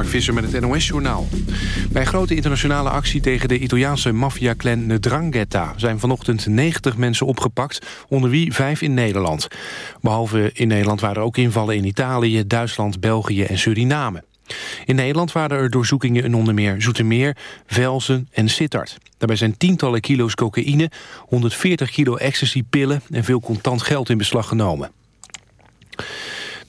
Mark Visser met het NOS-journaal. Bij grote internationale actie tegen de Italiaanse maffiaclan Ndrangheta... zijn vanochtend 90 mensen opgepakt, onder wie vijf in Nederland. Behalve in Nederland waren er ook invallen in Italië, Duitsland, België en Suriname. In Nederland waren er doorzoekingen in onder meer Zoetermeer, Velzen en Sittard. Daarbij zijn tientallen kilo's cocaïne, 140 kilo ecstasy-pillen... en veel contant geld in beslag genomen.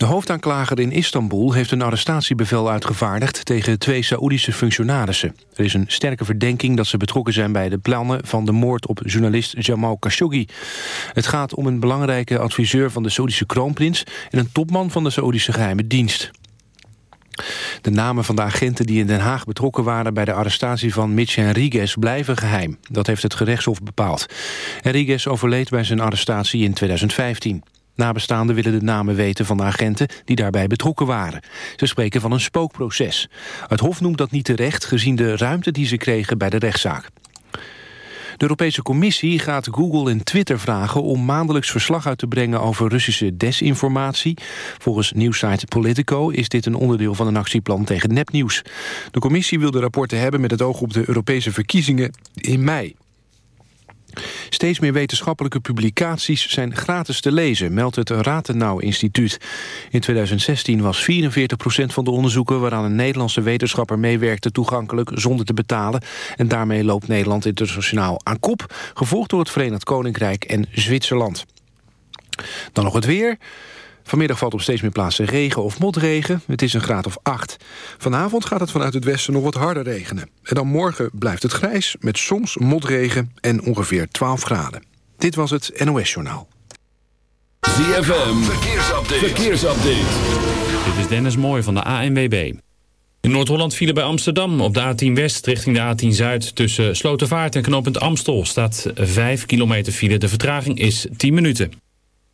De hoofdaanklager in Istanbul heeft een arrestatiebevel uitgevaardigd tegen twee Saoedische functionarissen. Er is een sterke verdenking dat ze betrokken zijn bij de plannen van de moord op journalist Jamal Khashoggi. Het gaat om een belangrijke adviseur van de Saoedische kroonprins en een topman van de Saoedische geheime dienst. De namen van de agenten die in Den Haag betrokken waren... bij de arrestatie van Mitch Henriguez blijven geheim. Dat heeft het gerechtshof bepaald. Henriguez overleed bij zijn arrestatie in 2015. Nabestaanden willen de namen weten van de agenten die daarbij betrokken waren. Ze spreken van een spookproces. Het Hof noemt dat niet terecht gezien de ruimte die ze kregen bij de rechtszaak. De Europese Commissie gaat Google en Twitter vragen om maandelijks verslag uit te brengen over Russische desinformatie. Volgens nieuwsite Politico is dit een onderdeel van een actieplan tegen nepnieuws. De Commissie wil de rapporten hebben met het oog op de Europese verkiezingen in mei. Steeds meer wetenschappelijke publicaties zijn gratis te lezen, meldt het Ratenau Instituut. In 2016 was 44% van de onderzoeken waaraan een Nederlandse wetenschapper meewerkte toegankelijk zonder te betalen. En daarmee loopt Nederland internationaal aan kop, gevolgd door het Verenigd Koninkrijk en Zwitserland. Dan nog het weer. Vanmiddag valt op steeds meer plaatsen regen of motregen. Het is een graad of 8. Vanavond gaat het vanuit het westen nog wat harder regenen. En dan morgen blijft het grijs met soms motregen en ongeveer 12 graden. Dit was het NOS Journaal. ZFM, verkeersupdate. verkeersupdate. Dit is Dennis Mooij van de ANWB. In Noord-Holland vielen bij Amsterdam op de A10 West richting de A10 Zuid... tussen Slotervaart en knooppunt Amstel staat 5 kilometer file. De vertraging is 10 minuten.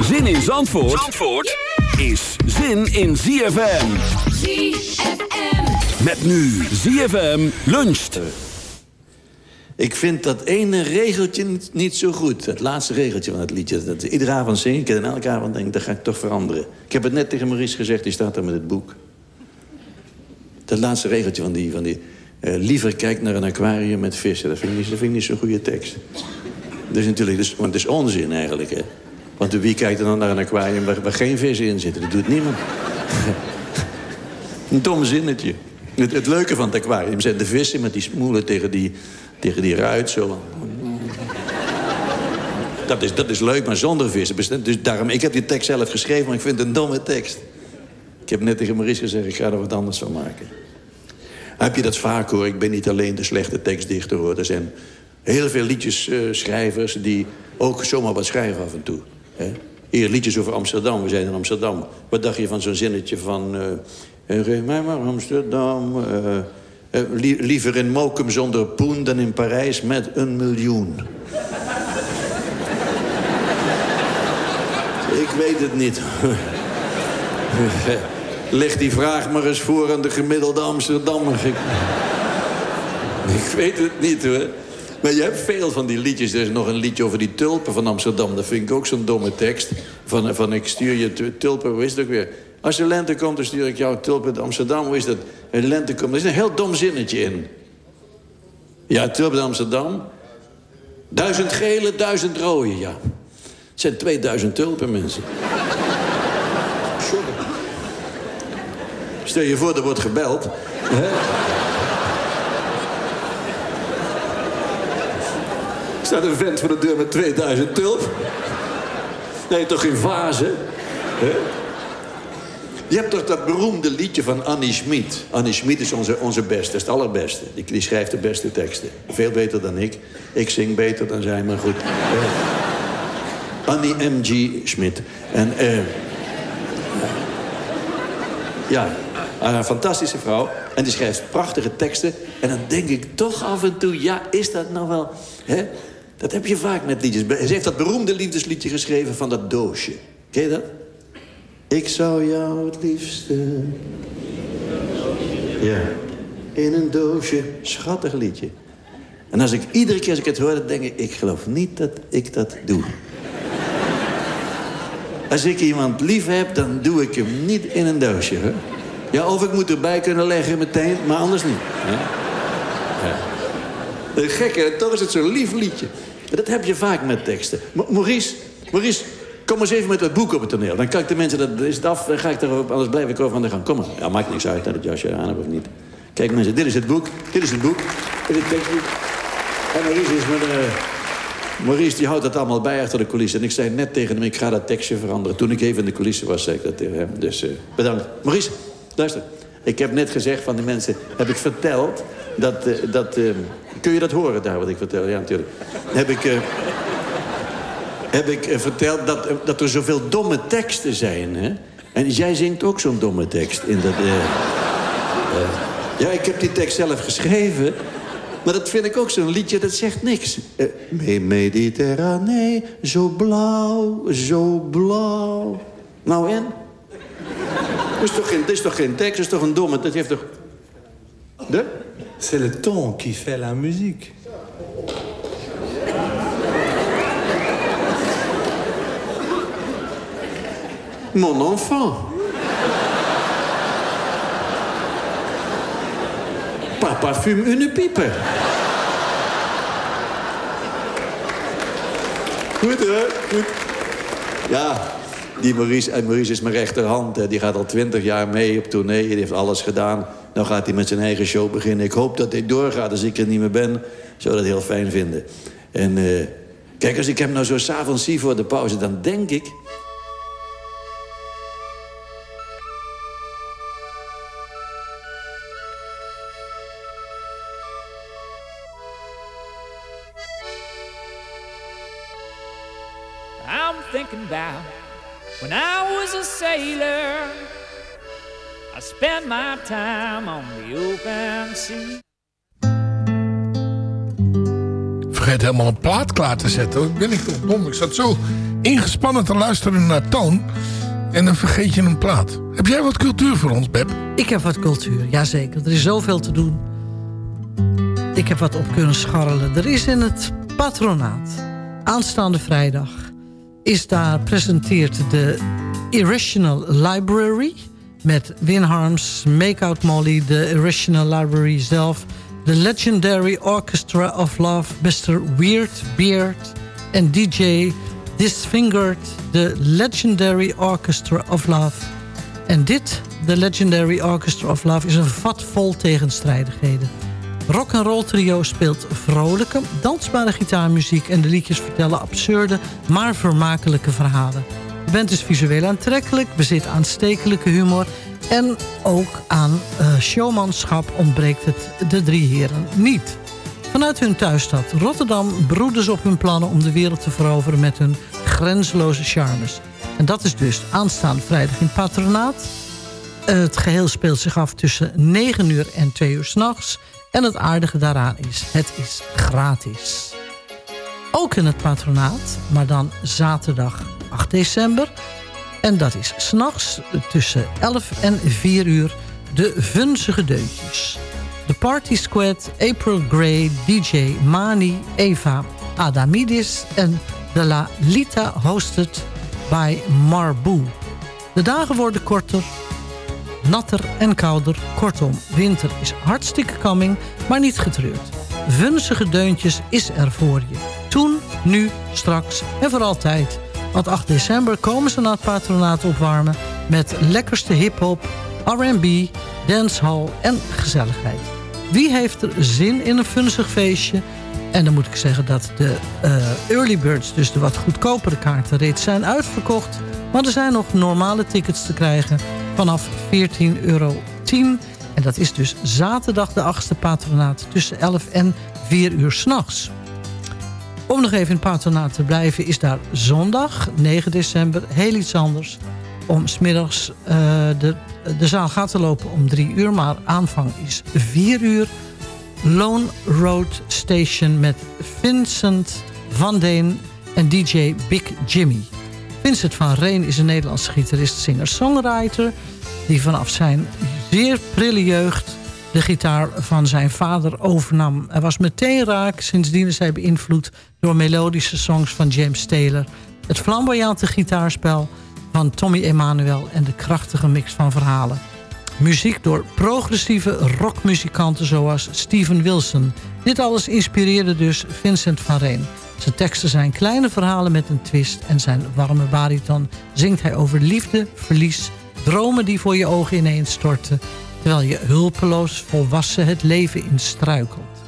Zin in Zandvoort, Zandvoort is zin in ZFM. ZFM. Met nu ZFM luncht. Ik vind dat ene regeltje niet, niet zo goed. Het laatste regeltje van het liedje. Dat iedere avond zing ik en elke avond denk ik, dat ga ik toch veranderen. Ik heb het net tegen Maurice gezegd, die staat er met het boek. Dat laatste regeltje van die... Van die eh, liever kijk naar een aquarium met vissen. Dat vind ik niet, dat vind ik niet zo'n goede tekst. Natuurlijk, want het is onzin eigenlijk, hè. Want wie kijkt er dan naar een aquarium waar, geen vissen in zitten? Dat doet niemand. een dom zinnetje. Het, leuke van het aquarium zijn de vissen met die smoelen tegen die, tegen die ruit. Zo. Dat is, dat is leuk, maar zonder vissen. Dus daarom, ik heb die tekst zelf geschreven, maar ik vind het een domme tekst. Ik heb net tegen Maurice gezegd, ik ga er wat anders van maken. Heb je dat vaak hoor, ik ben niet alleen de slechte tekstdichter hoor. Er heel veel liedjesschrijvers die ook zomaar wat schrijven af en toe. Hè? Hier liedjes over Amsterdam, we zijn in Amsterdam. Wat dacht je van zo'n zinnetje van... eh, eh, mij maar Amsterdam... eh, eh, li- liever in Mokum zonder poen dan in Parijs met een miljoen. Ik weet het niet. Leg die vraag maar eens voor aan de gemiddelde Amsterdammer. Ik weet het niet hoor. Maar je hebt veel van die liedjes. Er is nog een liedje over die tulpen van Amsterdam. Dat vind ik ook zo'n domme tekst. Van, van ik stuur je tu- tulpen, hoe is het ook weer? Als de lente komt, dan stuur ik jou tulpen uit Amsterdam. Hoe is dat? De lente komt. Er is een heel dom zinnetje in. Ja, tulpen uit Amsterdam. Duizend gele, duizend rode, ja. Het zijn 2000 tulpen, mensen. Sorry. Stel je voor, er wordt gebeld. Hè? Staat een vent voor de deur met 2000 tulpen. Nee, toch geen vazen? Je hebt toch dat beroemde liedje van Annie Schmid. Annie Schmid is onze, onze beste, is het allerbeste. Die, die schrijft de beste teksten. Veel beter dan ik. Ik zing beter dan zij, maar goed. Eh, Annie M.G. Schmid. En, eh, ja, een fantastische vrouw. En die schrijft prachtige teksten. En dan denk ik toch af en toe, ja, is dat nou wel... Hè? Dat heb je vaak met liedjes. Ze heeft dat beroemde liefdesliedje geschreven van dat doosje. Ken je dat? Ik zou jou het liefste... Ja. In een doosje. Schattig liedje. En als ik iedere keer als ik het hoor, dan denk ik... ik geloof niet dat ik dat doe. Als ik iemand lief heb, dan doe ik hem niet in een doosje. Hè? Ja, of ik moet erbij kunnen leggen meteen, maar anders niet. Ja. Gekke, toch is het zo'n lief liedje. Dat heb je vaak met teksten. Ma- Maurice, Maurice, kom eens even met dat boek op het toneel. Dan kan ik de mensen, dat is het af, dan ga ik erop, anders blijf ik over aan de gang. Kom maar. Ja, maakt niks uit dat het jasje aan heb of niet. Kijk mensen, dit is het boek, dit is het boek, dit tekstboek. En Maurice is met een... Maurice die houdt dat allemaal bij achter de coulissen. En ik zei net tegen hem, ik ga dat tekstje veranderen. Toen ik even in de coulissen was, zei ik dat tegen hem. Dus eh, bedankt. Maurice, luister. Ik heb net gezegd van de mensen, heb ik verteld dat... eh, dat eh, kun je dat horen daar, wat ik vertel? Ja, natuurlijk. Heb ik... eh, heb ik eh, verteld dat, eh, dat er zoveel domme teksten zijn. Hè? En jij zingt ook zo'n domme tekst in dat... ja, ik heb die tekst zelf geschreven. Maar dat vind ik ook zo'n liedje, dat zegt niks. Me- Mediterranee, zo blauw, zo blauw. Nou en? Is toch geen, dat is toch geen tekst, dat is toch een domme... Dat heeft toch... De? C'est le ton qui fait la musique. Mon enfant. Papa fume une pipe. Die Maurice, en Maurice is mijn rechterhand. Hè. Die gaat al twintig jaar mee op tournee. Die heeft alles gedaan. Nou gaat hij met zijn eigen show beginnen. Ik hoop dat hij doorgaat als ik er niet meer ben. Zou dat heel fijn vinden. En eh, kijk, als ik hem nou zo s'avonds zie voor de pauze... dan denk ik... I spent my time on the open sea. Vergeet helemaal een plaat klaar te zetten. Wat ben ik toch dom. Ik zat zo ingespannen te luisteren naar Toon. En dan vergeet je een plaat. Heb jij wat cultuur voor ons, Beb? Ik heb wat cultuur, jazeker. Er is zoveel te doen. Ik heb wat op kunnen scharrelen. Er is in het patronaat, aanstaande vrijdag... is daar presenteert de Irrational Library... met Win Harms, Make-Out Molly, de Irrational Library zelf... de Legendary Orchestra of Love, Mr. Weird Beard... en DJ Disfingered, The Legendary Orchestra of Love. En dit, The Legendary Orchestra of Love, is een vat vol tegenstrijdigheden. Rock and roll trio speelt vrolijke, dansbare gitaarmuziek... en de liedjes vertellen absurde, maar vermakelijke verhalen. Band is visueel aantrekkelijk, bezit aanstekelijke humor... en ook aan uh, showmanschap ontbreekt het de drie heren niet. Vanuit hun thuisstad Rotterdam broeden ze op hun plannen... om de wereld te veroveren met hun grenzeloze charmes. En dat is dus aanstaande vrijdag in Patronaat. Het geheel speelt zich af tussen 9 uur en 2 uur s'nachts... En het aardige daaraan is, het is gratis. Ook in het patronaat, maar dan zaterdag 8 december. En dat is s'nachts tussen 11 en 4 uur de vunzige deuntjes. De Party Squad, April Grey, DJ Mani, Eva Adamidis en de La Lita hosted by Marbu. De dagen worden korter, natter en kouder. Kortom, winter is hartstikke coming, maar niet getreurd. Vunzige deuntjes is er voor je. Toen, nu, straks en voor altijd. Want 8 december komen ze naar het patronaat opwarmen... met lekkerste hiphop, R&B, dancehall en gezelligheid. Wie heeft er zin in een funzig feestje... En dan moet ik zeggen dat de uh, early birds, dus de wat goedkopere kaarten, reeds zijn uitverkocht. Maar er zijn nog normale tickets te krijgen vanaf 14,10 euro. En dat is dus zaterdag de 8e patronaat tussen 11 en 4 uur s'nachts. Om nog even in patronaat te blijven is daar zondag 9 december heel iets anders. Om smiddags, uh, de, de zaal gaat te lopen om 3 uur, maar aanvang is 4 uur. Lone Road Station met Vincent van Deen en DJ Big Jimmy. Vincent van Reen is een Nederlandse gitarist, singer, songwriter... die vanaf zijn zeer prille jeugd de gitaar van zijn vader overnam. Hij was meteen raak, sindsdien is hij beïnvloed... door melodische songs van James Taylor... het flamboyante gitaarspel van Tommy Emmanuel... en de krachtige mix van verhalen. Muziek door progressieve rockmuzikanten zoals Steven Wilson. Dit alles inspireerde dus Vincent van Reen. Zijn teksten zijn kleine verhalen met een twist... en zijn warme bariton zingt hij over liefde, verlies... dromen die voor je ogen ineens storten... terwijl je hulpeloos volwassen het leven instruikelt.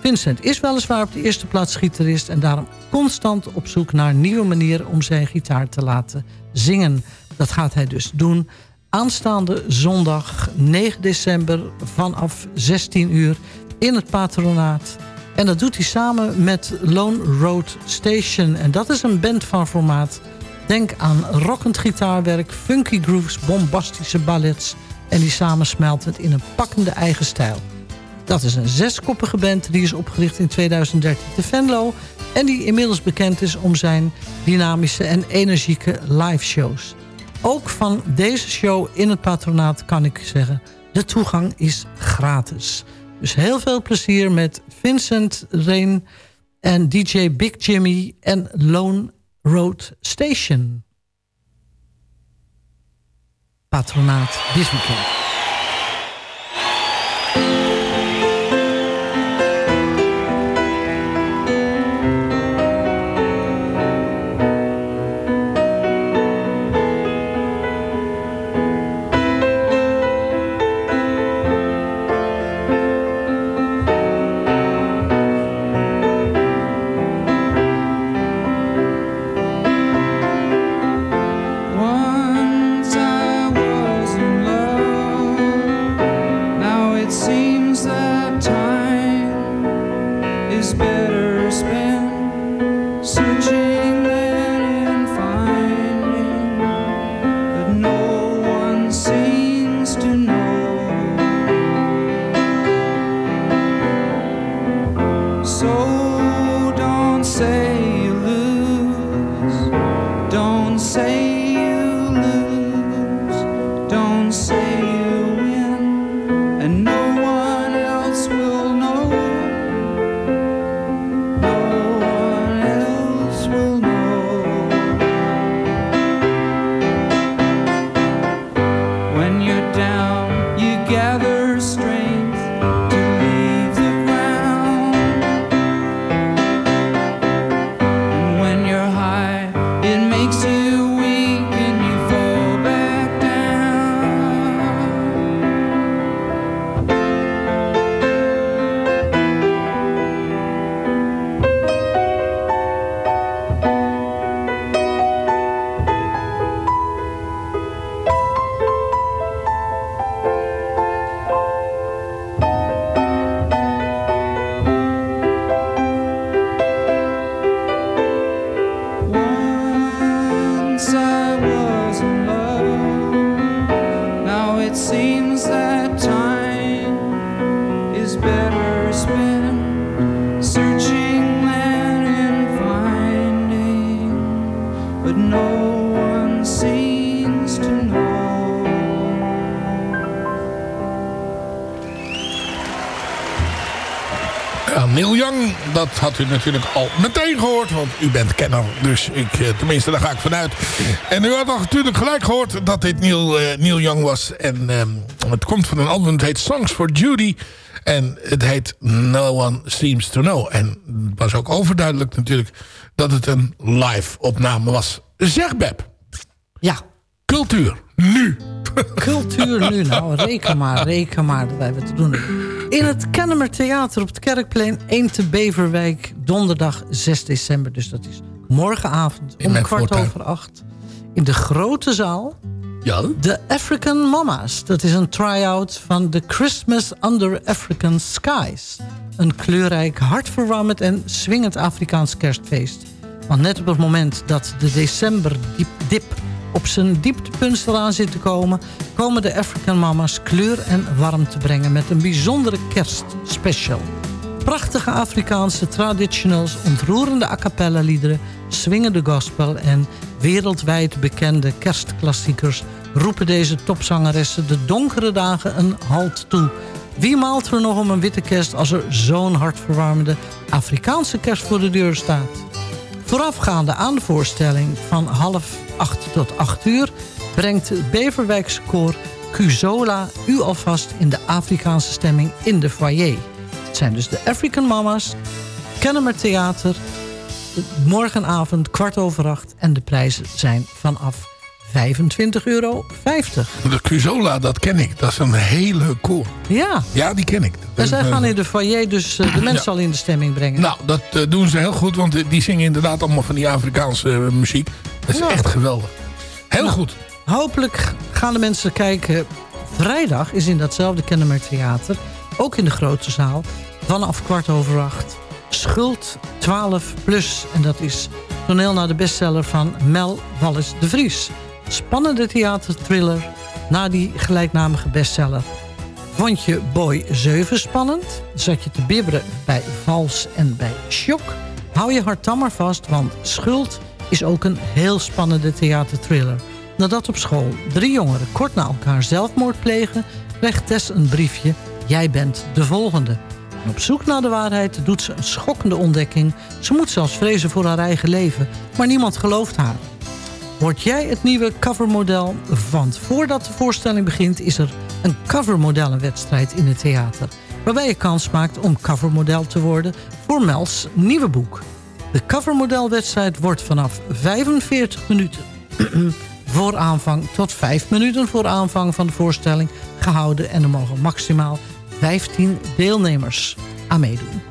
Vincent is weliswaar op de eerste plaats gitarist... en daarom constant op zoek naar nieuwe manieren om zijn gitaar te laten zingen. Dat gaat hij dus doen aanstaande zondag 9 december vanaf 16 uur in het patronaat. En dat doet hij samen met Lone Road Station. En dat is een band van formaat. Denk aan rockend gitaarwerk, funky grooves, bombastische ballets... en die samensmelten in een pakkende eigen stijl. Dat is een zeskoppige band die is opgericht in 2013 te Venlo... en die inmiddels bekend is om zijn dynamische en energieke live shows. Ook van deze show in het patronaat kan ik zeggen... de toegang is gratis. Dus heel veel plezier met Vincent Rain en DJ Big Jimmy en Lone Road Station. Patronaat dit. Had u natuurlijk al meteen gehoord, want u bent kenner. Dus ik, eh, tenminste, daar ga ik vanuit. En u had al natuurlijk gelijk gehoord dat dit Neil, eh, Neil Young was. En ehm, het komt van een album, het heet Songs for Judy. En het heet No One Seems to Know. En het was ook overduidelijk natuurlijk dat het een live opname was. Zeg Beb. Ja. Cultuur, nu. Cultuur nu, nou, reken maar, reken maar dat wij wat te doen hebben. In het Kennemer Theater op het Kerkplein 1 te Beverwijk, donderdag 6 december. Dus dat is morgenavond om kwart voortuin. over acht. In de grote zaal. Ja. De African Mamas. Dat is een try-out van The Christmas Under African Skies. Een kleurrijk, hartverwarmend en swingend Afrikaans kerstfeest. Want net op het moment dat de decemberdip dip op zijn dieptepunt eraan zit te komen... komen de African Mamas kleur en warmte brengen... met een bijzondere kerstspecial. Prachtige Afrikaanse traditionals, ontroerende a cappella liederen... swingende gospel en wereldwijd bekende kerstklassiekers... roepen deze topzangeressen de donkere dagen een halt toe. Wie maalt er nog om een witte kerst als er zo'n hartverwarmende Afrikaanse kerst voor de deur staat? Voorafgaande aan de voorstelling van half acht tot acht uur... brengt Beverwijkse koor Cuzola u alvast in de Afrikaanse stemming in de foyer. Het zijn dus de African Mamas, Kennemer Theater... morgenavond kwart over acht en de prijzen zijn vanaf 25,50 euro. De Cusola, dat ken ik. Dat is een hele koor. Ja, Ja, die ken ik. en zij gaan in de foyer dus eh, de mensen al in de stemming brengen. Nou, dat eh, doen ze heel goed, want die zingen inderdaad allemaal van die Afrikaanse eh, muziek. Dat is Ja. echt geweldig. Heel Nou, goed. Hopelijk gaan de mensen kijken. Vrijdag is in datzelfde Kennemer Theater, ook in de grote zaal, vanaf kwart over acht. Schuld 12 plus. En dat is toneel naar de bestseller van Mel Wallis de Vries. Spannende theaterthriller na die gelijknamige bestseller. Vond je Boy 7 spannend? Zat je te bibberen bij Vals en bij Shock? Hou je hart dan maar vast, want Schuld is ook een heel spannende theaterthriller. Nadat op school drie jongeren kort na elkaar zelfmoord plegen... krijgt Tess een briefje, jij bent de volgende. En op zoek naar de waarheid doet ze een schokkende ontdekking. Ze moet zelfs vrezen voor haar eigen leven, maar niemand gelooft haar. Word jij het nieuwe covermodel? Want voordat de voorstelling begint is er een covermodellenwedstrijd in het theater. Waarbij je kans maakt om covermodel te worden voor Mels nieuwe boek. De covermodelwedstrijd wordt vanaf 45 minuten voor aanvang tot 5 minuten voor aanvang van de voorstelling gehouden. En er mogen maximaal 15 deelnemers aan meedoen.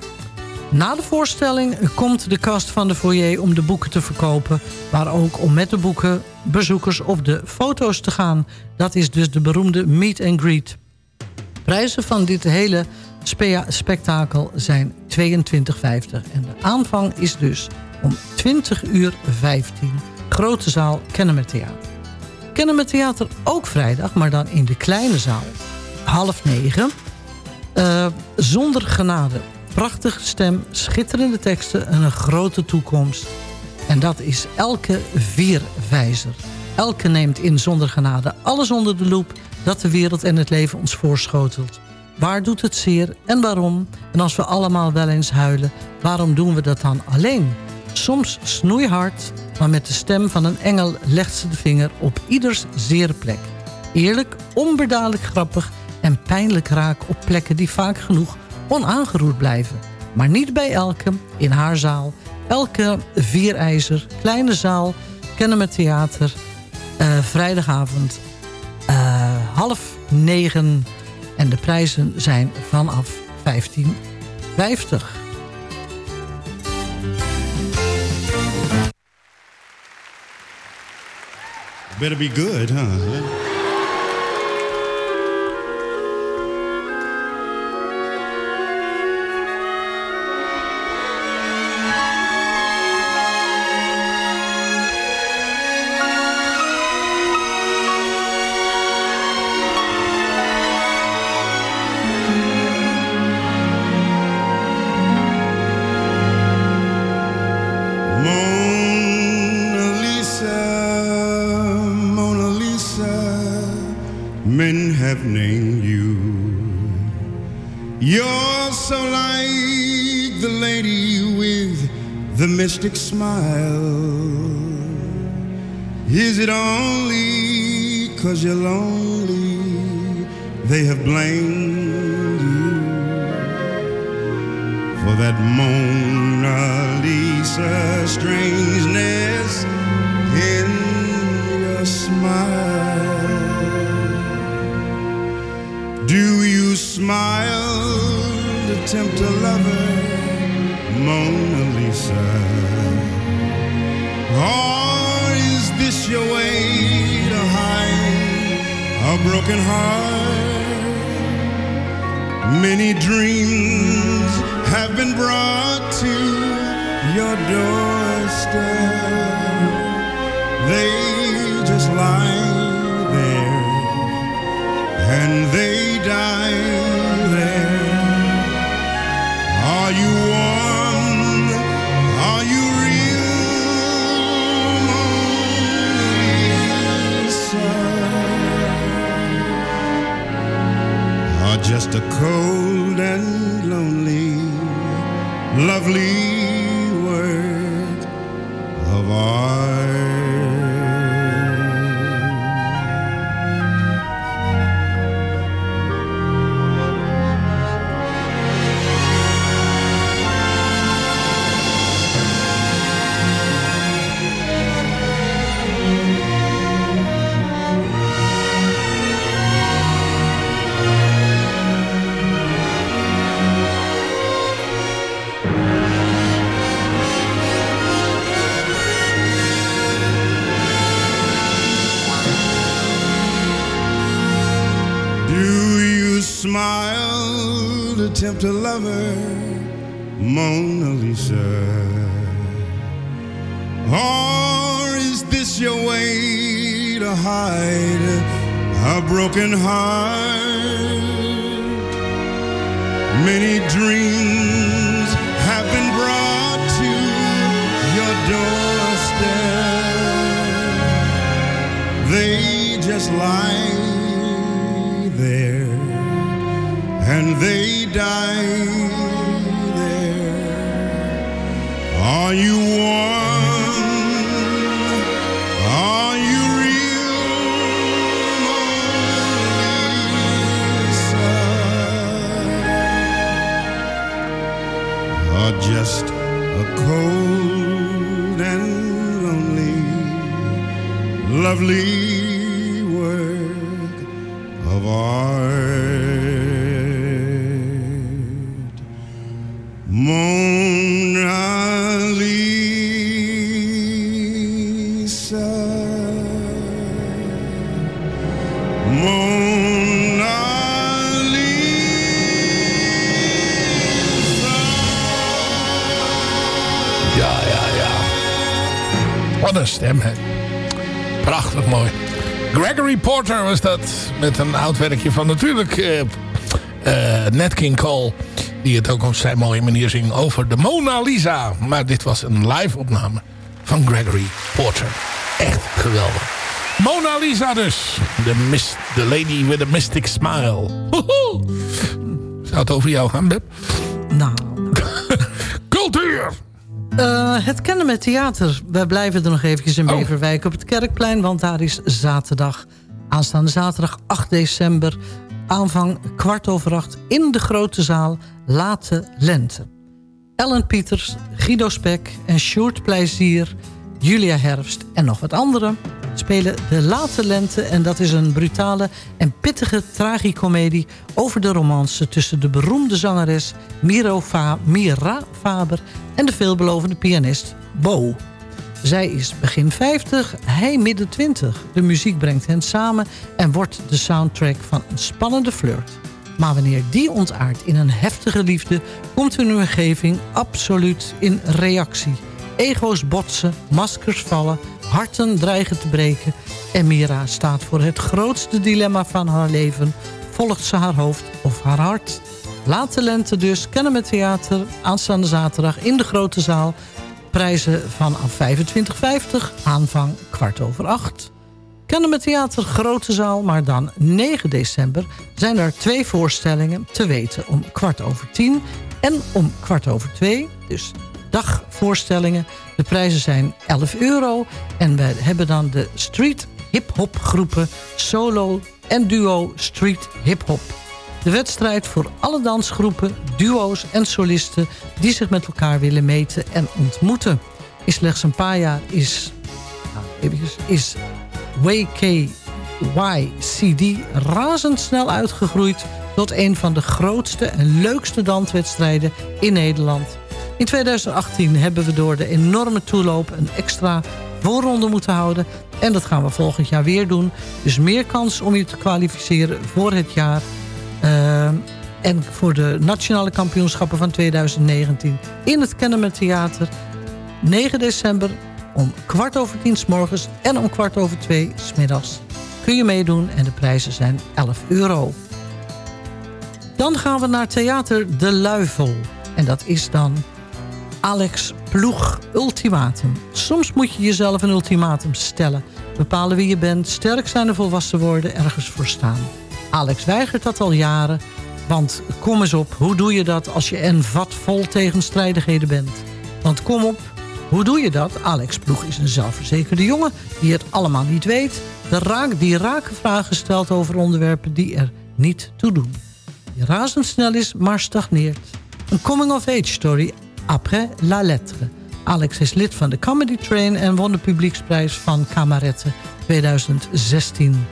Na de voorstelling komt de kast van de foyer om de boeken te verkopen... maar ook om met de boeken bezoekers op de foto's te gaan. Dat is dus de beroemde meet and greet. Prijzen van dit hele spektakel zijn 22,50. En de aanvang is dus om 20 uur 15. Grote zaal Kennemer Theater. Kennemer Theater ook vrijdag, maar dan in de kleine zaal. Half negen. Eh, zonder genade. Prachtige stem, schitterende teksten en een grote toekomst. En dat is elke vierwijzer. Elke neemt in zonder genade alles onder de loep... dat de wereld en het leven ons voorschotelt. Waar doet het zeer en waarom? En als we allemaal wel eens huilen, waarom doen we dat dan alleen? Soms snoeihard, maar met de stem van een engel legt ze de vinger op ieders zere plek. Eerlijk, onbedadelijk grappig en pijnlijk raak op plekken die vaak genoeg onaangeroerd blijven. Maar niet bij elke, in haar zaal. Elke vierijzer, kleine zaal, Kennemer Theater. eh, vrijdagavond eh, half negen. En de prijzen zijn vanaf 15,50. Better be good, huh? Mystic smile. Is it only cause you're lonely they have blamed you for that Mona Lisa strangeness in your smile? Do you smile to tempt a lover, Mona broken heart? Many dreams have been brought to your doorstep. They just lie there and they die just a cold and lonely, lovely lover, Mona Lisa? Or is this your way to hide a broken heart? Met een oud werkje van natuurlijk eh, Nat King Cole. Die het ook op zijn mooie manier zingt over de Mona Lisa. Maar dit was een live opname van Gregory Porter. Echt geweldig. Mona Lisa dus. The, mis the lady with a mystic smile. Woehoe. Zou het over jou gaan, Beb? Nou. Cultuur! Eh, het Kennemer Theater. We blijven er nog eventjes in Oh. Beverwijk op het Kerkplein... want daar is zaterdag, aanstaande zaterdag 8 december... aanvang kwart over acht in de grote zaal Late Lente. Ellen Pieters, Guido Spek en Sjoerd Plezier... Julia Herfst en nog wat anderen spelen De Late Lente... en dat is een brutale en pittige tragicomedie... over de romance tussen de beroemde zangeres Miro Fa Mira Faber... en de veelbelovende pianist Bo. Zij is begin 50, hij midden 20. De muziek brengt hen samen en wordt de soundtrack van een spannende flirt. Maar wanneer die ontaart in een heftige liefde... komt hun omgeving absoluut in reactie. Ego's botsen, maskers vallen, harten dreigen te breken... en Mira staat voor het grootste dilemma van haar leven. Volgt ze haar hoofd of haar hart? Late lente dus, kennen met theater, aanstaande zaterdag in de grote zaal. Prijzen vanaf 25,50, aanvang kwart over acht. Kennemer Theater Grote Zaal, maar dan 9 december... zijn er twee voorstellingen te weten om kwart over tien... en om kwart over twee, dus dagvoorstellingen. De prijzen zijn 11 euro. En we hebben dan de street hip-hop groepen solo en duo street hip-hop. De wedstrijd voor alle dansgroepen, duo's en solisten... die zich met elkaar willen meten en ontmoeten. In slechts een paar jaar is, nou, eventjes, is WKYCD razendsnel uitgegroeid... tot een van de grootste en leukste danswedstrijden in Nederland. In 2018 hebben we door de enorme toeloop een extra voorronde moeten houden. En dat gaan we volgend jaar weer doen. Dus meer kans om je te kwalificeren voor het jaar. Uh, en voor de nationale kampioenschappen van 2019 in het Kennemer Theater. 9 december om kwart over tien s morgens en om kwart over twee s middags. Kun je meedoen en de prijzen zijn 11 euro. Dan gaan we naar Theater De Luifel. En dat is dan Alex Ploeg Ultimatum. Soms moet je jezelf een ultimatum stellen. Bepalen wie je bent, sterk zijn en volwassen worden, ergens voor staan. Alex weigert dat al jaren, want kom eens op, hoe doe je dat als je een vat vol tegenstrijdigheden bent? Want kom op, hoe doe je dat? Alex Ploeg is een zelfverzekerde jongen die het allemaal niet weet. Raak, die rake vragen stelt over onderwerpen die er niet toe doen. Die razendsnel is, maar stagneert. Een coming-of-age story après la lettre. Alex is lid van de Comedy Train en won de publieksprijs van Camarette 2016.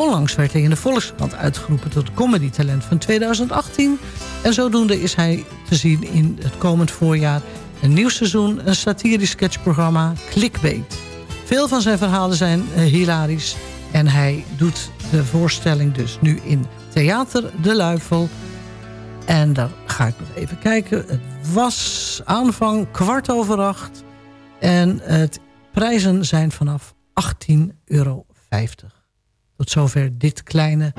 Onlangs werd hij in de Volkskrant uitgeroepen tot comedy-talent van 2018. En zodoende is hij te zien in het komend voorjaar een nieuw seizoen, een satirisch sketchprogramma, Clickbait. Veel van zijn verhalen zijn uh, hilarisch en hij doet de voorstelling dus nu in Theater De Luifel. En daar ga ik nog even kijken. Het was aanvang kwart over acht. En het prijzen zijn vanaf 18,50 euro. Tot zover dit kleine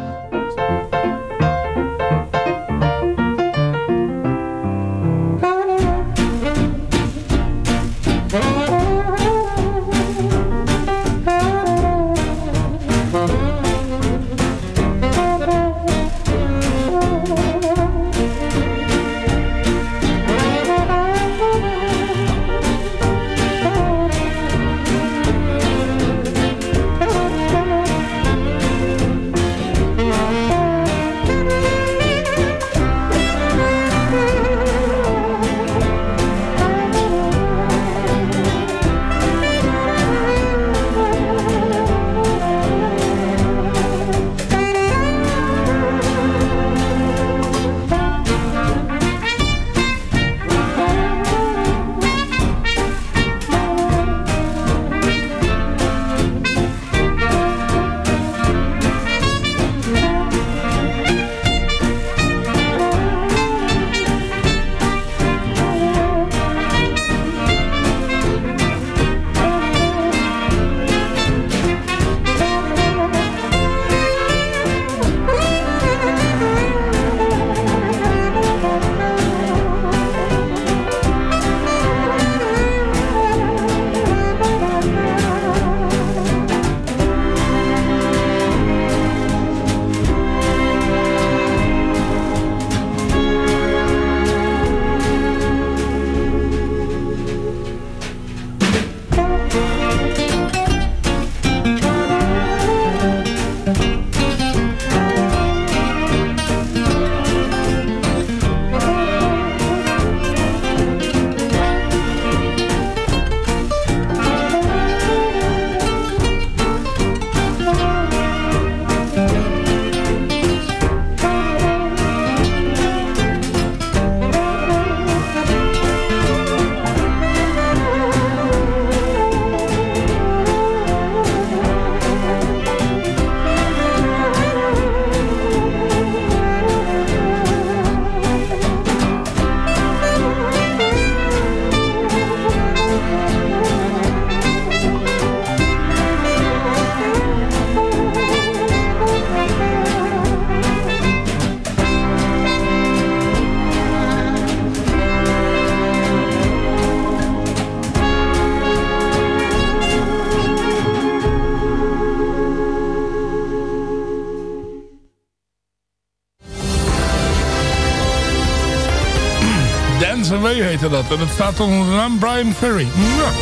dat. En het staat onder de naam Brian Ferry. Nou,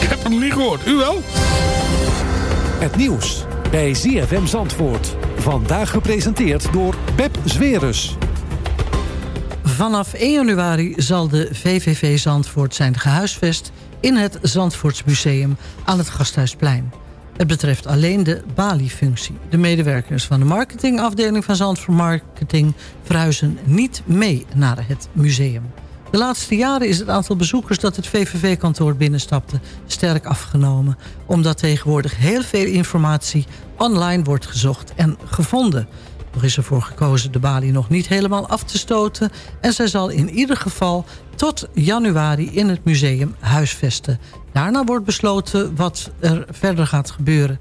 ik heb hem niet gehoord. U wel? Het nieuws bij ZFM Zandvoort. Vandaag gepresenteerd door Pep Zwerus. Vanaf 1 januari zal de VVV Zandvoort zijn gehuisvest... in het Zandvoortsmuseum aan het Gasthuisplein. Het betreft alleen de Bali-functie. De medewerkers van de marketingafdeling van Zandvoort Marketing... verhuizen niet mee naar het museum. De laatste jaren is het aantal bezoekers dat het VVV-kantoor binnenstapte sterk afgenomen. Omdat tegenwoordig heel veel informatie online wordt gezocht en gevonden. Er is ervoor gekozen de balie nog niet helemaal af te stoten... en zij zal in ieder geval tot januari in het museum huisvesten. Daarna wordt besloten wat er verder gaat gebeuren.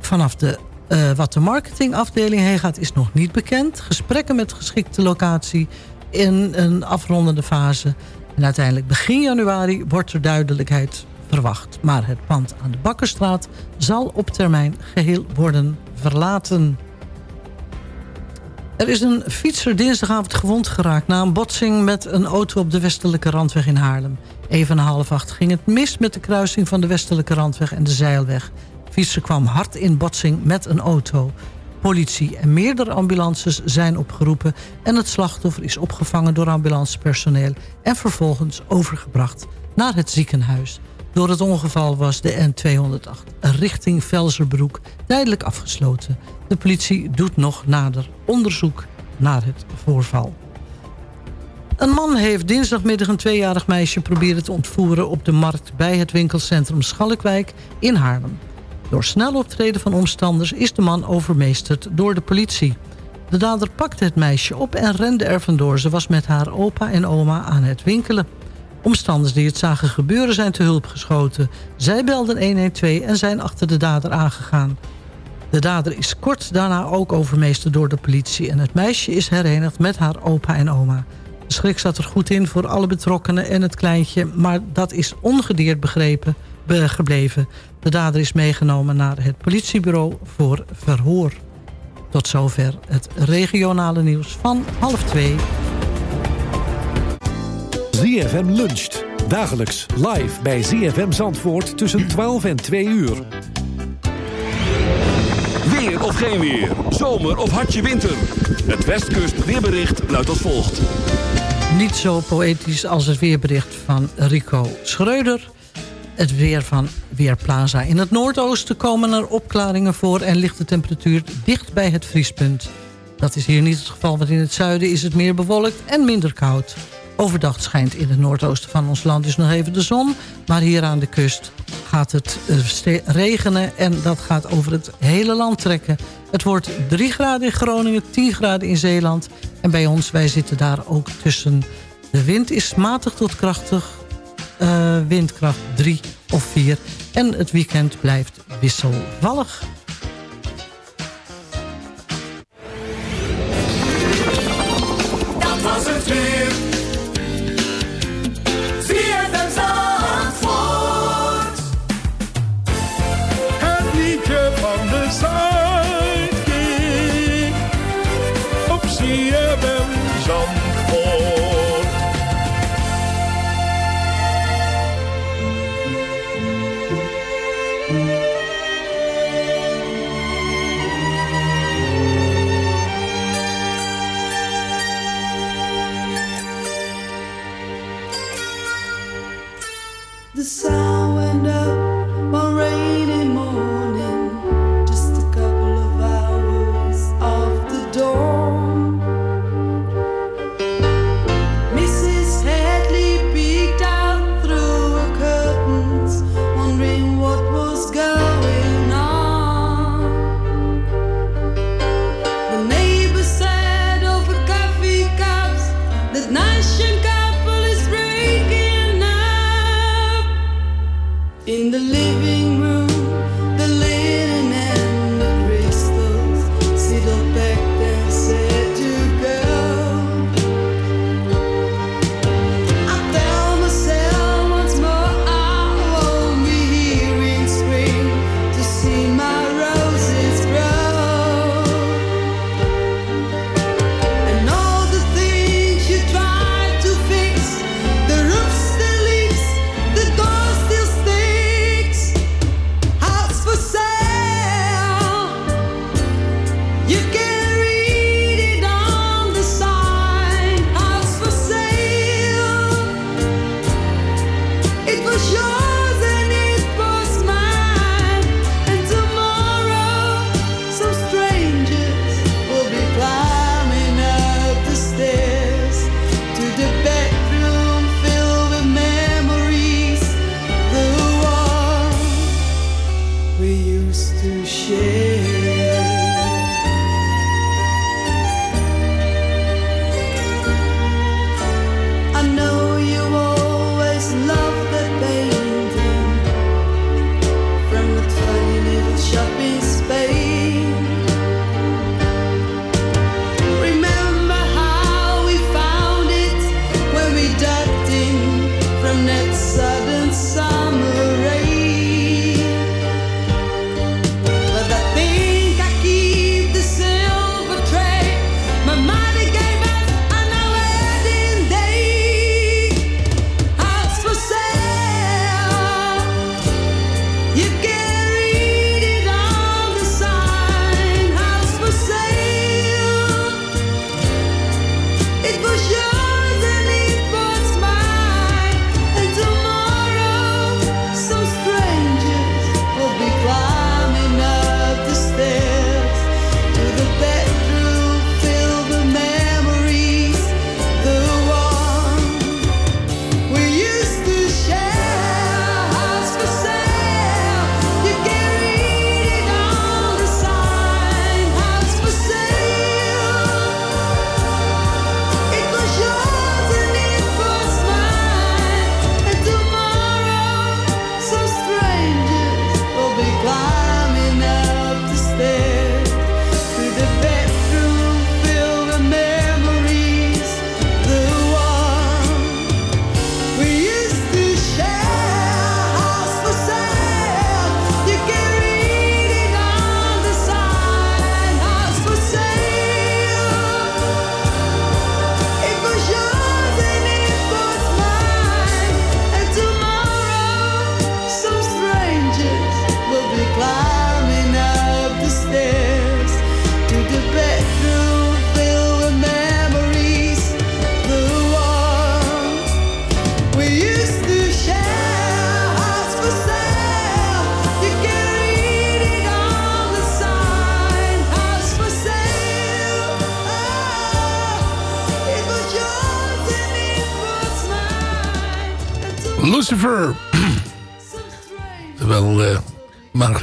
Vanaf de, uh, wat de marketingafdeling heen gaat is nog niet bekend. Gesprekken met geschikte locatie in een afrondende fase. En uiteindelijk begin januari wordt er duidelijkheid verwacht. Maar het pand aan de Bakkerstraat zal op termijn geheel worden verlaten. Er is een fietser dinsdagavond gewond geraakt... na een botsing met een auto op de westelijke randweg in Haarlem. Even half acht ging het mis met de kruising van de westelijke randweg en de zeilweg. De fietser kwam hard in botsing met een auto. Politie en meerdere ambulances zijn opgeroepen... en het slachtoffer is opgevangen door ambulancepersoneel... en vervolgens overgebracht naar het ziekenhuis. Door het ongeval was de N208 richting Velzerbroek tijdelijk afgesloten. De politie doet nog nader onderzoek naar het voorval. Een man heeft dinsdagmiddag een tweejarig meisje proberen te ontvoeren... op de markt bij het winkelcentrum Schalkwijk in Haarlem. Door snel optreden van omstanders is de man overmeesterd door de politie. De dader pakte het meisje op en rende er vandoor. Ze was met haar opa en oma aan het winkelen. Omstanders die het zagen gebeuren zijn te hulp geschoten. Zij belden 112 en zijn achter de dader aangegaan. De dader is kort daarna ook overmeesterd door de politie... en het meisje is herenigd met haar opa en oma. De schrik zat er goed in voor alle betrokkenen en het kleintje... maar dat is ongedeerd begrepen, gebleven. De dader is meegenomen naar het politiebureau voor verhoor. Tot zover het regionale nieuws van half twee. ZFM luncht. Dagelijks live bij ZFM Zandvoort tussen 12 en 2 uur. Weer of geen weer. Zomer of hartje winter. Het Westkust weerbericht luidt als volgt. Niet zo poëtisch als het weerbericht van Rico Schreuder. Het weer van Weerplaza. In het noordoosten komen er opklaringen voor... en ligt de temperatuur dicht bij het vriespunt. Dat is hier niet het geval, want in het zuiden is het meer bewolkt en minder koud. Overdag schijnt in het noordoosten van ons land dus nog even de zon. Maar hier aan de kust gaat het eh, regenen en dat gaat over het hele land trekken. Het wordt 3 graden in Groningen, 10 graden in Zeeland. En bij ons, wij zitten daar ook tussen. De wind is matig tot krachtig, windkracht 3 of 4. En het weekend blijft wisselvallig.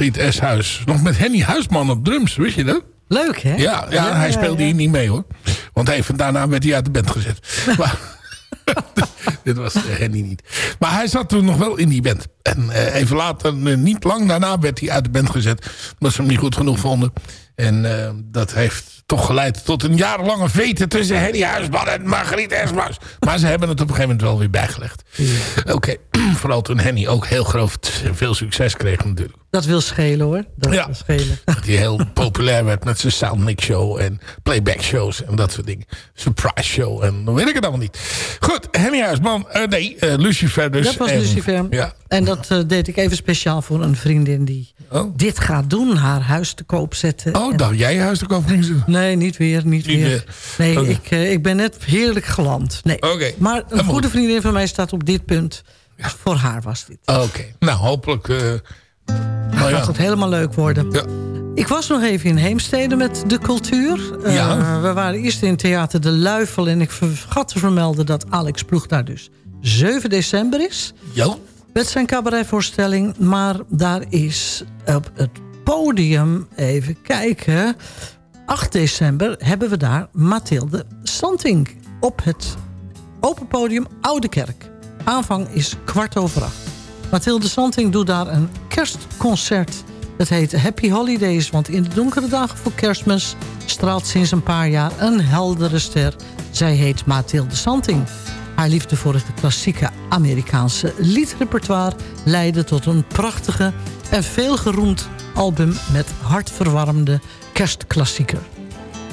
Margriet Eshuis nog met Henny Huisman op drums, wist je dat? Leuk, hè? Ja, ja, hij speelde hier niet mee hoor. Want even daarna werd hij uit de band gezet. Maar, dit was eh, Henny niet. Maar hij zat toen nog wel in die band. En eh, even later, eh, niet lang daarna, werd hij uit de band gezet. Omdat ze hem niet goed genoeg vonden. En dat heeft toch geleid tot een jarenlange vete tussen Henny Huisman en Margriet Eshuis. Maar ze hebben het op een gegeven moment wel weer bijgelegd. Oké, vooral toen Henny ook heel groot veel succes kreeg natuurlijk. Dat wil schelen, hoor. Dat Ja. wil schelen. Hij heel populair werd met zijn soundmix show en playback shows en dat soort dingen. Surprise show en dan weet ik het allemaal niet. Goed, Henny Huisman, eh, nee, eh, Lucifer dus. Dat was En- Lucifer. Ja. En dat eh, deed ik even speciaal voor een vriendin die dit gaat doen. Haar huis te koop zetten. Oh, dacht jij huis te koop ging zetten? Nee, niet weer, niet, Niet weer. weer. Nee, ik, ik ben net heerlijk geland. Nee. Maar een goede goed. vriendin van mij staat op dit punt. Voor haar was dit. Oké, nou hopelijk... nou ja. Gaat het helemaal leuk worden. Ja. Ik was nog even in Heemstede met de cultuur. Eh, we waren eerst in Theater De Luifel. En ik vergat te vermelden dat Alex Ploeg daar dus 7 december is. Ja. Met zijn cabaretvoorstelling. Maar daar is op het podium, even kijken... 8 december hebben we daar Mathilde Santing. Op het open podium Oude Kerk. Aanvang is kwart over acht. Mathilde Santing doet daar een kerstconcert. Het heet Happy Holidays, want in de donkere dagen voor kerstmis... straalt sinds een paar jaar een heldere ster. Zij heet Mathilde Santing. Haar liefde voor het klassieke Amerikaanse liedrepertoire... leidde tot een prachtige en veelgeroemd album... met hartverwarmende kerstklassieker.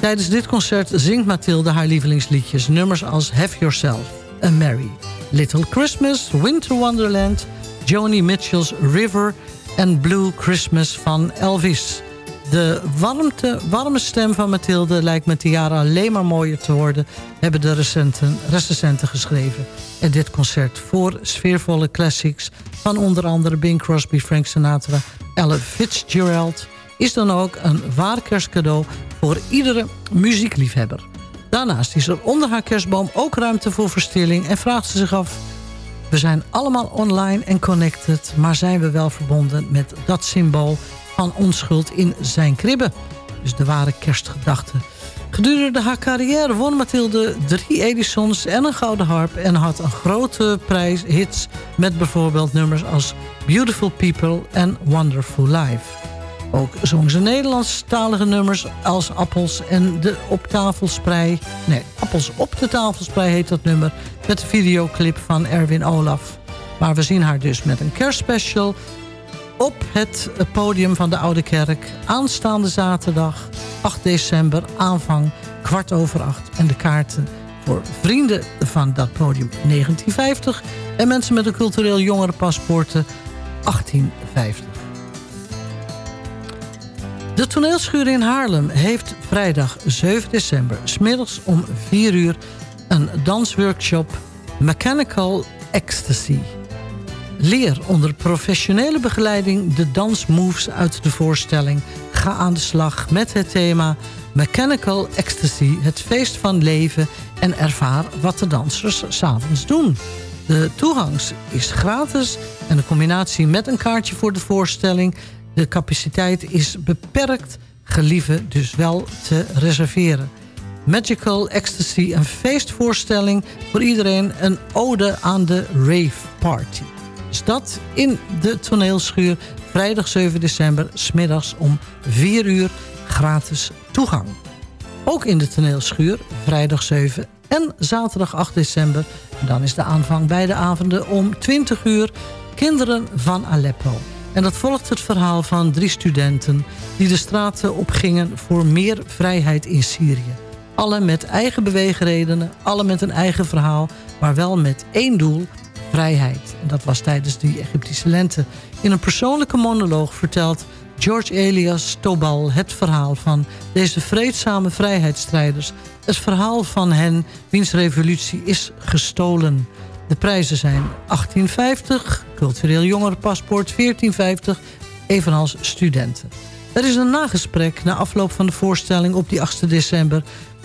Tijdens dit concert zingt Mathilde haar lievelingsliedjes. Nummers als Have Yourself, A Merry, Little Christmas, Winter Wonderland... Joni Mitchell's River en Blue Christmas van Elvis. De warmte, warme stem van Mathilde lijkt met de jaren alleen maar mooier te worden... hebben de recenten, recensenten geschreven. En dit concert voor sfeervolle classics... van onder andere Bing Crosby, Frank Sinatra, Ella Fitzgerald... is dan ook een waar kerstcadeau voor iedere muziekliefhebber. Daarnaast is er onder haar kerstboom ook ruimte voor verstilling... en vraagt ze zich af... We zijn allemaal online en connected, maar zijn we wel verbonden met dat symbool van onschuld in zijn kribbe. Dus de ware kerstgedachte. Gedurende haar carrière won Mathilde drie Edisons en een gouden harp... en had een grote prijs hits met bijvoorbeeld nummers als Beautiful People en Wonderful Life. Ook zong ze Nederlandstalige nummers als Appels en de op tafelsprei. Nee, Appels op de tafelsprei heet dat nummer. Met de videoclip van Erwin Olaf. Maar we zien haar dus met een kerstspecial op het podium van de Oude Kerk. Aanstaande zaterdag 8 december aanvang kwart over acht. En de kaarten voor vrienden van dat podium 1950. En mensen met een cultureel jongerenpaspoorten 1850. De toneelschuur in Haarlem heeft vrijdag 7 december... smiddags om 4 uur een dansworkshop Mechanical Ecstasy. Leer onder professionele begeleiding de dansmoves uit de voorstelling. Ga aan de slag met het thema Mechanical Ecstasy, het feest van leven... en ervaar wat de dansers s'avonds doen. De toegang is gratis en de combinatie met een kaartje voor de voorstelling... de capaciteit is beperkt, gelieve dus wel te reserveren. Magical Ecstasy, een feestvoorstelling voor iedereen... een ode aan de rave party. Dus dat in de toneelschuur, vrijdag 7 december... smiddags om 4 uur, gratis toegang. Ook in de toneelschuur, vrijdag 7 en zaterdag 8 december. Dan is de aanvang beide avonden om 20 uur... Kinderen van Aleppo. En dat volgt het verhaal van drie studenten... die de straten opgingen voor meer vrijheid in Syrië. Alle met eigen beweegredenen, alle met een eigen verhaal... maar wel met één doel, vrijheid. En dat was tijdens die Egyptische lente. In een persoonlijke monoloog vertelt George Elias Tobal het verhaal van deze vreedzame vrijheidsstrijders. Het verhaal van hen wiens revolutie is gestolen. De prijzen zijn 1850, cultureel jongerenpaspoort 1450, evenals studenten. Er is een nagesprek na afloop van de voorstelling op die 8 december...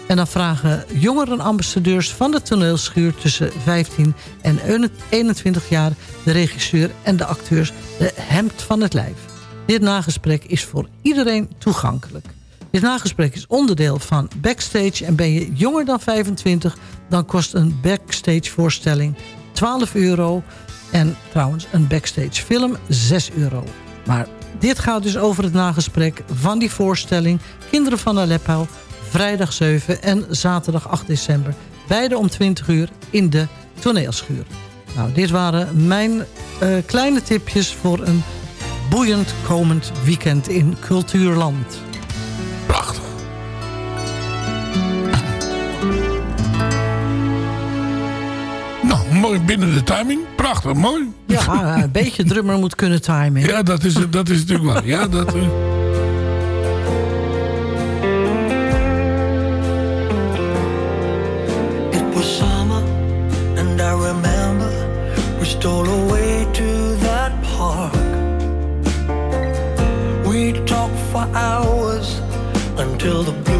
En dan vragen jongerenambassadeurs van de toneelschuur... tussen 15 en 21 jaar de regisseur en de acteurs de hemd van het lijf. Dit nagesprek is voor iedereen toegankelijk. Dit nagesprek is onderdeel van Backstage... en ben je jonger dan 25... dan kost een Backstage voorstelling 12 euro... en trouwens een Backstage film 6 euro. Maar dit gaat dus over het nagesprek van die voorstelling... Kinderen van Aleppo vrijdag 7 en zaterdag 8 december. Beide om 20 uur in de toneelschuur. Nou, dit waren mijn eh, kleine tipjes voor een boeiend komend weekend in Cultuurland. Mooi binnen de timing. Prachtig, mooi. Ja, een beetje drummer moet kunnen timen. Ja, dat is, dat is natuurlijk waar. Ja, dat... It was summer, and I remember we stole away to that park. We talked for hours until the blue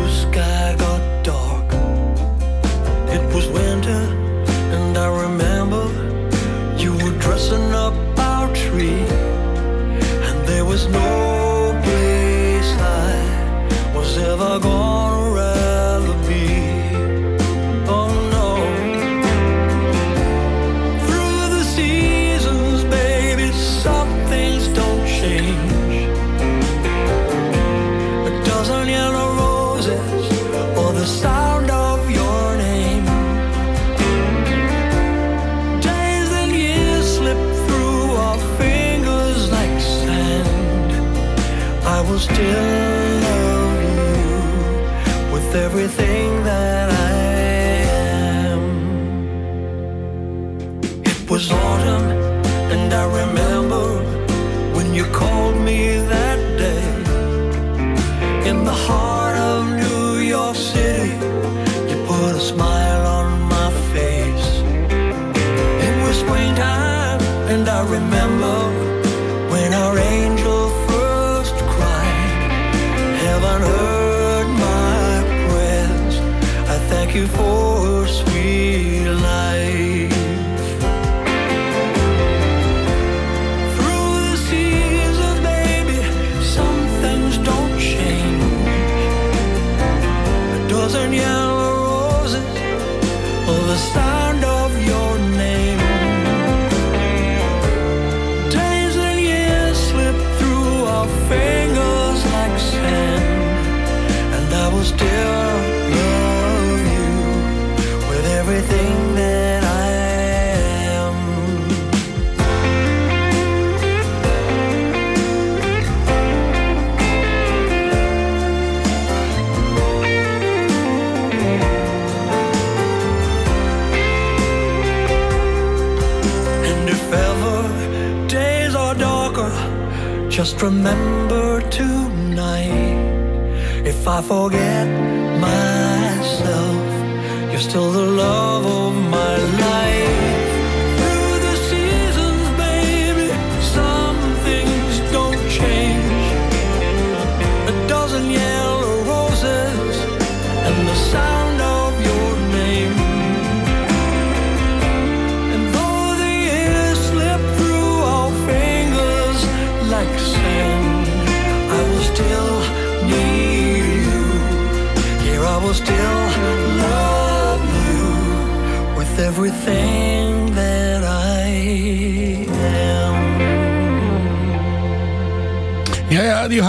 Just remember tonight, if I forget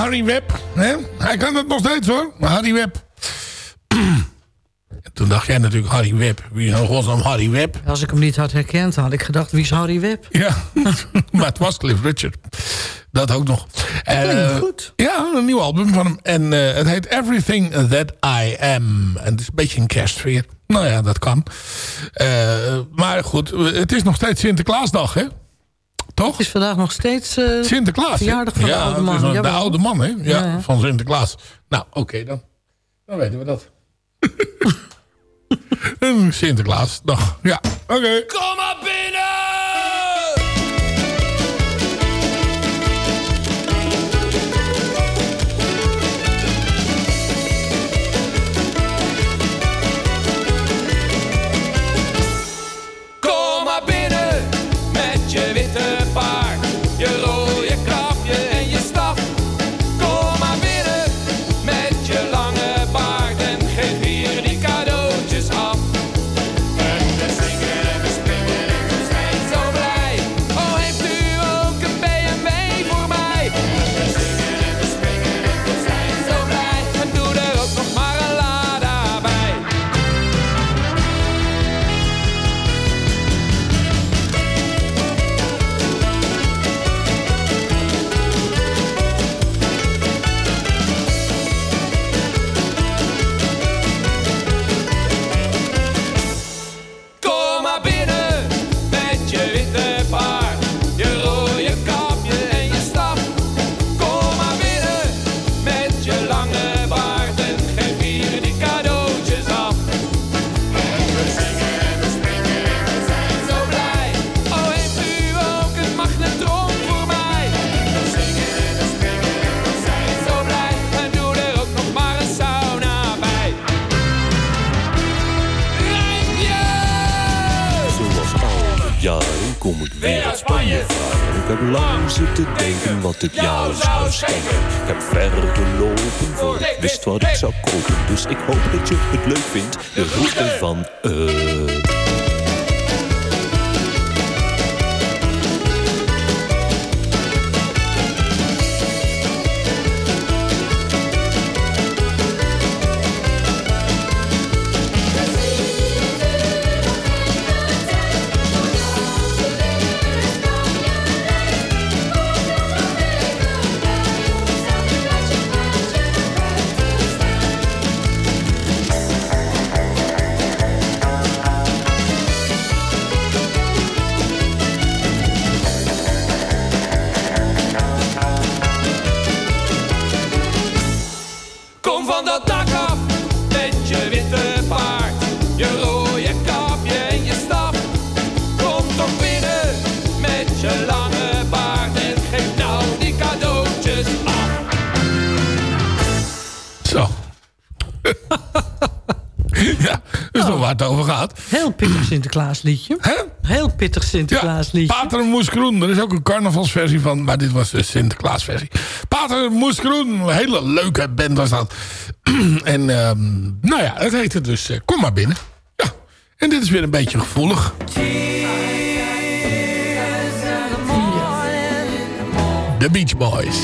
Harry Webb. Hè? Hij kan het nog steeds hoor. Harry Webb. En Toen dacht jij natuurlijk Harry Webb. Wie is in godsnaam Harry Webb? Als ik hem niet had herkend, had ik gedacht, wie is Harry Webb? Ja, maar het was Cliff Richard. Dat ook nog. klinkt Eh, goed. Ja, een nieuw album van hem. En eh, het heet Everything That I Am. En het is een beetje een kerstsfeer. Nou ja, dat kan. Eh, maar goed, het is nog steeds Sinterklaasdag, hè? Toch? Het is vandaag nog steeds eh Sinterklaas. verjaardag van ja, de oude het man. is een- de oude man, hè? Ja, Ja, ja. van Sinterklaas. Nou, oké dan. Dan weten we dat. Een Sinterklaasdag. Ja, oké. Kom maar binnen! Ik heb verder gelopen voor ik wist wat ik zou kopen. Dus ik hoop dat je het leuk vindt. De route van eh. Pittig Sinterklaasliedje. Heel pittig Sinterklaasliedje. Pater Moeskroen, er is ook een carnavalsversie van, maar dit was de Sinterklaasversie. Pater Moeskroen, een hele leuke band was dat. en ehm, nou ja, het heette dus eh, Kom maar binnen. Ja, en dit is weer een beetje gevoelig. The Beach Boys.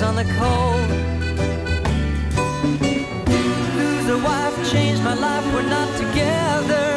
hands on the coal. Lose a wife, change my life, we're not together.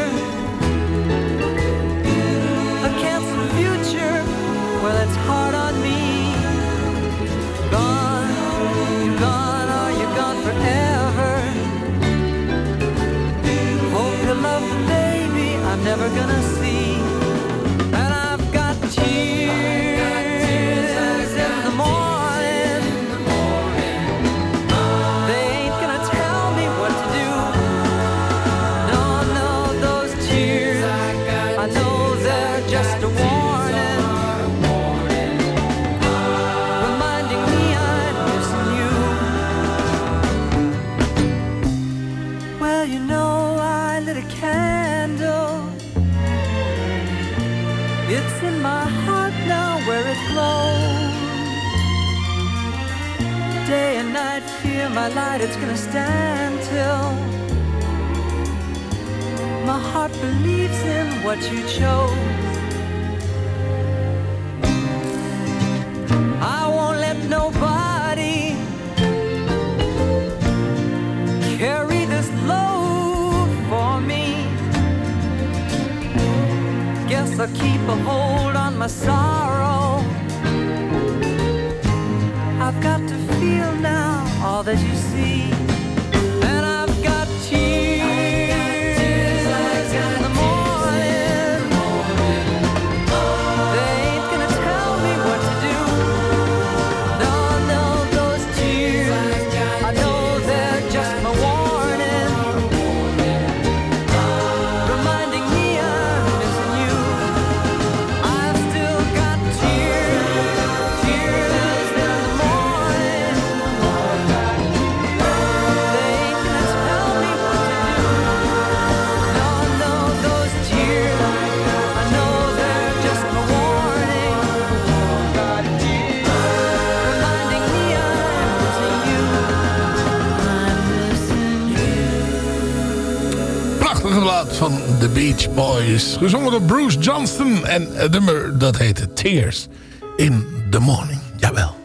The Beach Boys. Gezongen door Bruce Johnston. En het nummer dat heette Tears in the Morning. Jawel.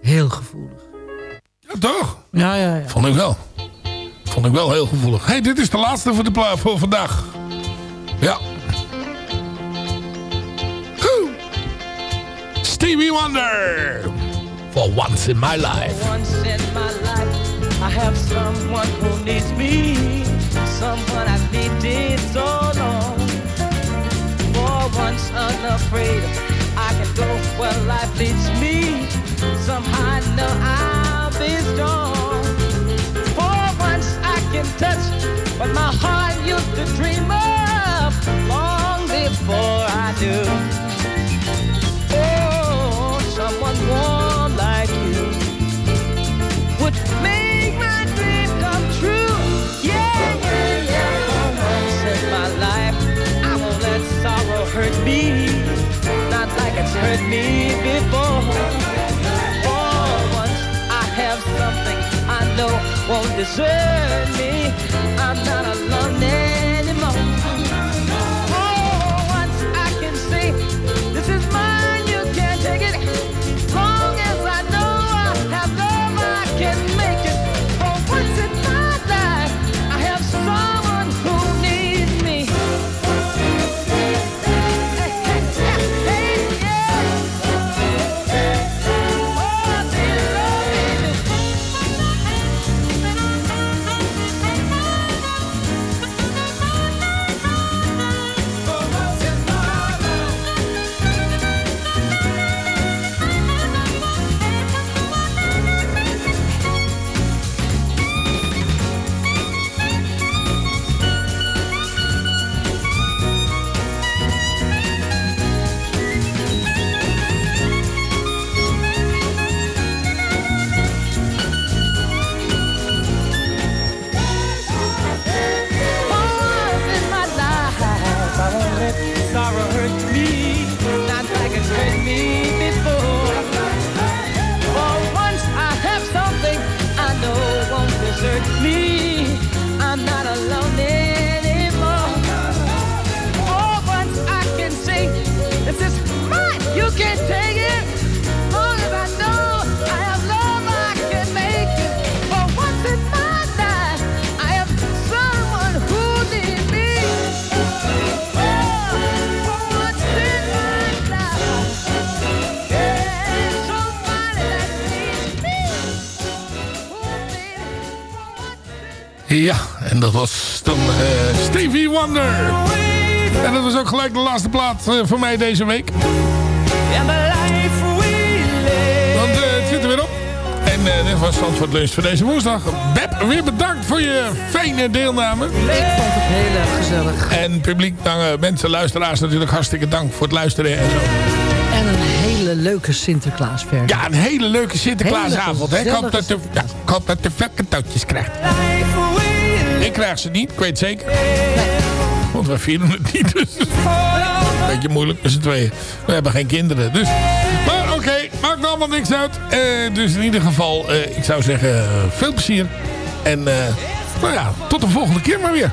Heel gevoelig. Ja, toch? Ja, ja, ja. Vond ik wel. Vond ik wel heel gevoelig. hey, dit is de laatste voor, de pla voor vandaag. Ja. Stevie Wonder. For once in my life. For once in my life. I have someone who needs me. someone I needed so long. For once unafraid, I can go where life leads me. Somehow I know I'll be strong. For once I can touch what my heart used to dream of long before I do, Oh, someone warm like you would make hurt me before. For once I have something I know won't desert me. I'm not alone. Gelijk de laatste plaat eh, voor mij deze week. Want eh, het zit er weer op. En eh, dit was Zandvoort Lunch voor deze woensdag. Beb, weer bedankt voor je fijne deelname. Ik vond het heel erg gezellig. En publiek, dank, eh, mensen, luisteraars natuurlijk hartstikke dank voor het luisteren en zo. En een hele leuke Sinterklaasversie. Ja, een hele leuke Sinterklaasavond. hè. Ik hoop dat de, ja, ik hoop dat de velke touwtjes krijgt. Ik krijg ze niet, ik weet het zeker. Want wij vieren het niet. Dus. Beetje moeilijk met z'n tweeën. We hebben geen kinderen. Dus. Maar oké, maakt allemaal niks uit. Eh, dus in ieder geval, eh, ik zou zeggen, veel plezier. En eh, nou ja, tot de volgende keer maar weer.